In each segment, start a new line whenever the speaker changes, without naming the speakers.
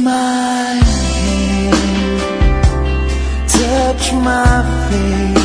my hand, touch my face,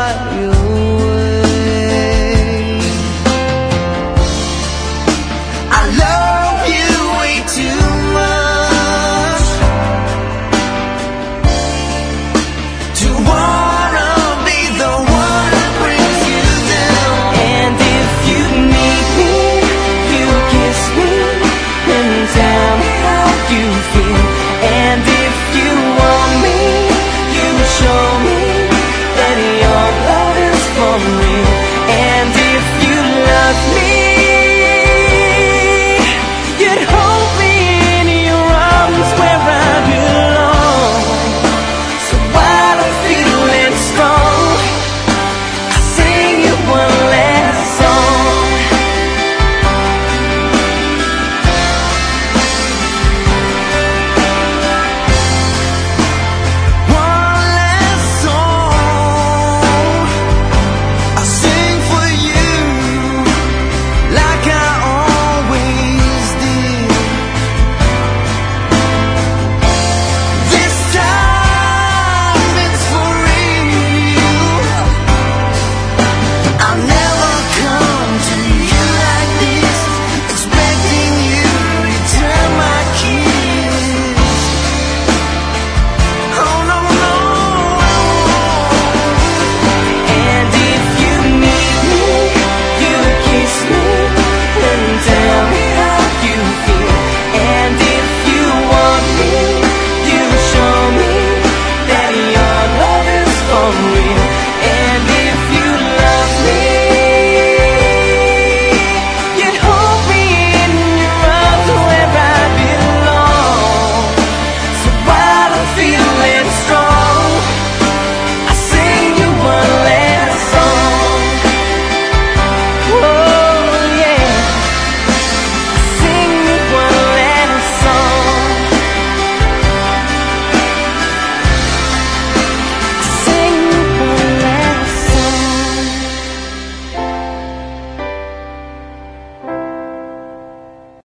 you.